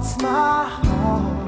melts my heart.